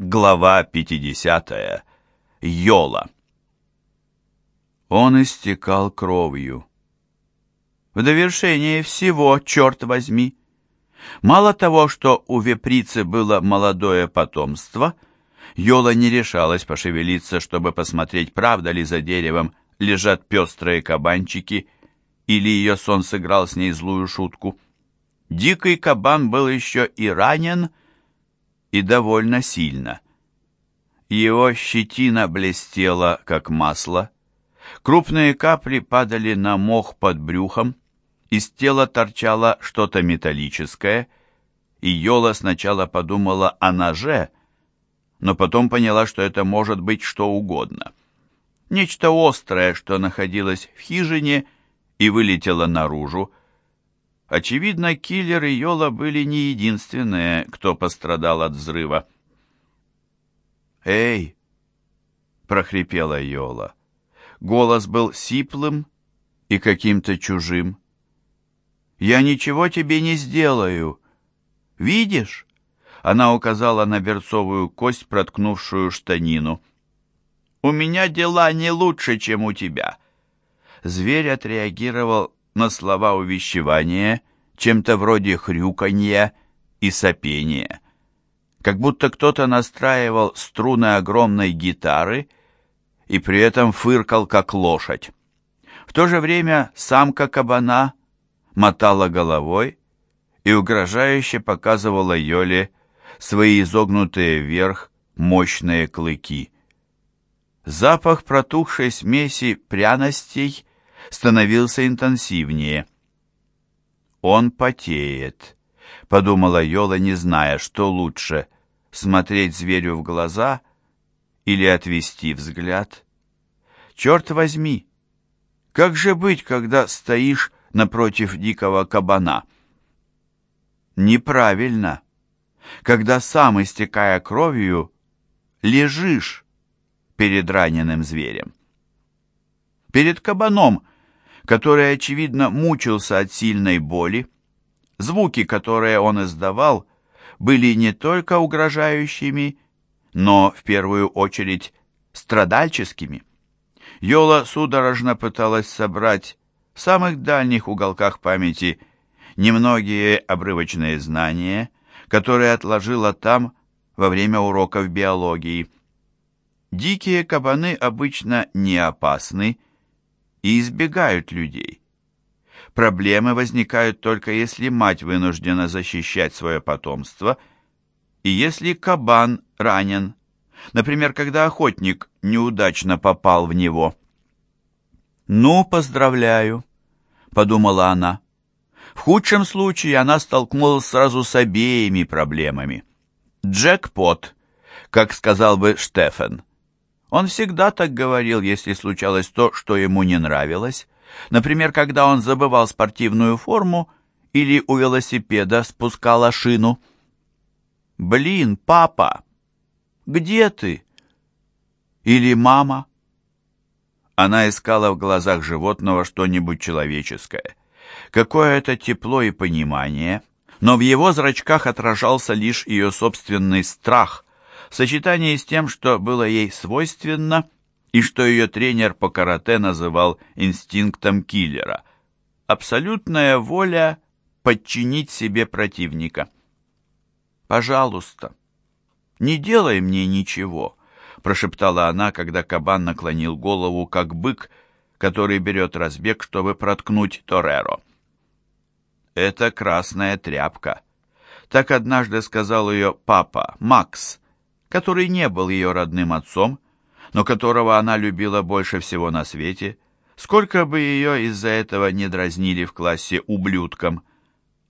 Глава 50. Йола. Он истекал кровью. В довершение всего, черт возьми. Мало того, что у веприцы было молодое потомство, Йола не решалась пошевелиться, чтобы посмотреть, правда ли за деревом лежат пестрые кабанчики, или ее сон сыграл с ней злую шутку. Дикий кабан был еще и ранен, и довольно сильно. Его щетина блестела, как масло. Крупные капли падали на мох под брюхом, из тела торчало что-то металлическое, и Йола сначала подумала о ноже, но потом поняла, что это может быть что угодно. Нечто острое, что находилось в хижине и вылетело наружу, Очевидно, киллер и Йола были не единственные, кто пострадал от взрыва. «Эй!» — прохрипела Йола. Голос был сиплым и каким-то чужим. «Я ничего тебе не сделаю. Видишь?» Она указала на берцовую кость, проткнувшую штанину. «У меня дела не лучше, чем у тебя». Зверь отреагировал на слова увещевания чем-то вроде хрюканья и сопения. Как будто кто-то настраивал струны огромной гитары и при этом фыркал, как лошадь. В то же время самка кабана мотала головой и угрожающе показывала Йоле свои изогнутые вверх мощные клыки. Запах протухшей смеси пряностей становился интенсивнее. «Он потеет», — подумала Йола, не зная, что лучше — смотреть зверю в глаза или отвести взгляд. «Черт возьми! Как же быть, когда стоишь напротив дикого кабана?» «Неправильно, когда сам, истекая кровью, лежишь перед раненым зверем. Перед кабаном — который, очевидно, мучился от сильной боли. Звуки, которые он издавал, были не только угрожающими, но, в первую очередь, страдальческими. Йола судорожно пыталась собрать в самых дальних уголках памяти немногие обрывочные знания, которые отложила там во время уроков биологии. Дикие кабаны обычно не опасны, и избегают людей. Проблемы возникают только если мать вынуждена защищать свое потомство, и если кабан ранен, например, когда охотник неудачно попал в него. «Ну, поздравляю», — подумала она. В худшем случае она столкнулась сразу с обеими проблемами. «Джекпот», как сказал бы Штефан. Он всегда так говорил, если случалось то, что ему не нравилось. Например, когда он забывал спортивную форму или у велосипеда спускала шину. «Блин, папа, где ты?» Или «Мама?» Она искала в глазах животного что-нибудь человеческое. Какое-то тепло и понимание, но в его зрачках отражался лишь ее собственный страх, в сочетании с тем, что было ей свойственно и что ее тренер по карате называл инстинктом киллера. Абсолютная воля подчинить себе противника. «Пожалуйста, не делай мне ничего», — прошептала она, когда кабан наклонил голову, как бык, который берет разбег, чтобы проткнуть Тореро. «Это красная тряпка», — так однажды сказал ее папа, Макс, который не был ее родным отцом, но которого она любила больше всего на свете, сколько бы ее из-за этого не дразнили в классе ублюдком.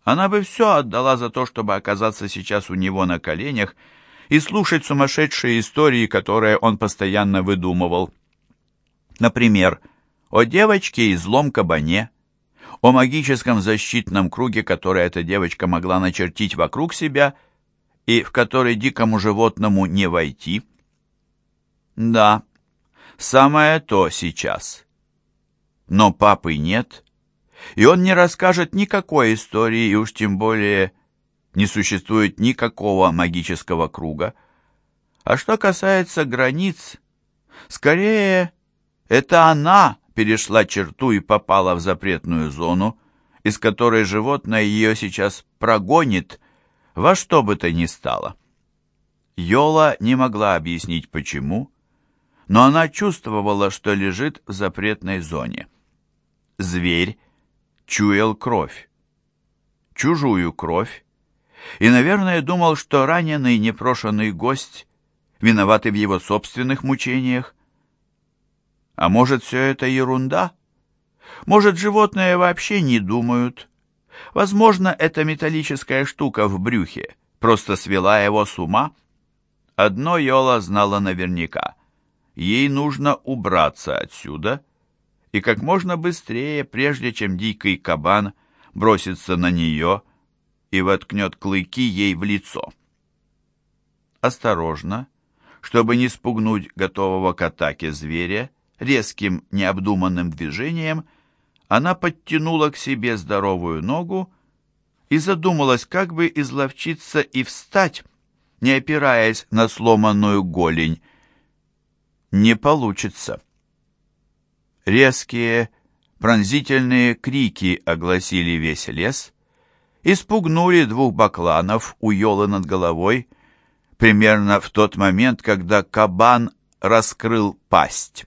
Она бы все отдала за то, чтобы оказаться сейчас у него на коленях и слушать сумасшедшие истории, которые он постоянно выдумывал. Например, о девочке и злом кабане, о магическом защитном круге, который эта девочка могла начертить вокруг себя – и в который дикому животному не войти? Да, самое то сейчас. Но папы нет, и он не расскажет никакой истории, и уж тем более не существует никакого магического круга. А что касается границ, скорее, это она перешла черту и попала в запретную зону, из которой животное ее сейчас прогонит во что бы то ни стало. Йола не могла объяснить почему, но она чувствовала, что лежит в запретной зоне. Зверь чуял кровь. Чужую кровь. И, наверное, думал, что раненый непрошенный гость виноваты в его собственных мучениях. А может, все это ерунда? Может, животные вообще не думают? Возможно, эта металлическая штука в брюхе просто свела его с ума? Одно Йола знала наверняка. Ей нужно убраться отсюда, и как можно быстрее, прежде чем дикий кабан бросится на нее и воткнет клыки ей в лицо. Осторожно, чтобы не спугнуть готового к атаке зверя, резким необдуманным движением она подтянула к себе здоровую ногу и задумалась, как бы изловчиться и встать, не опираясь на сломанную голень. Не получится. Резкие, пронзительные крики огласили весь лес, испугнули двух бакланов у елы над головой, примерно в тот момент, когда кабан раскрыл пасть.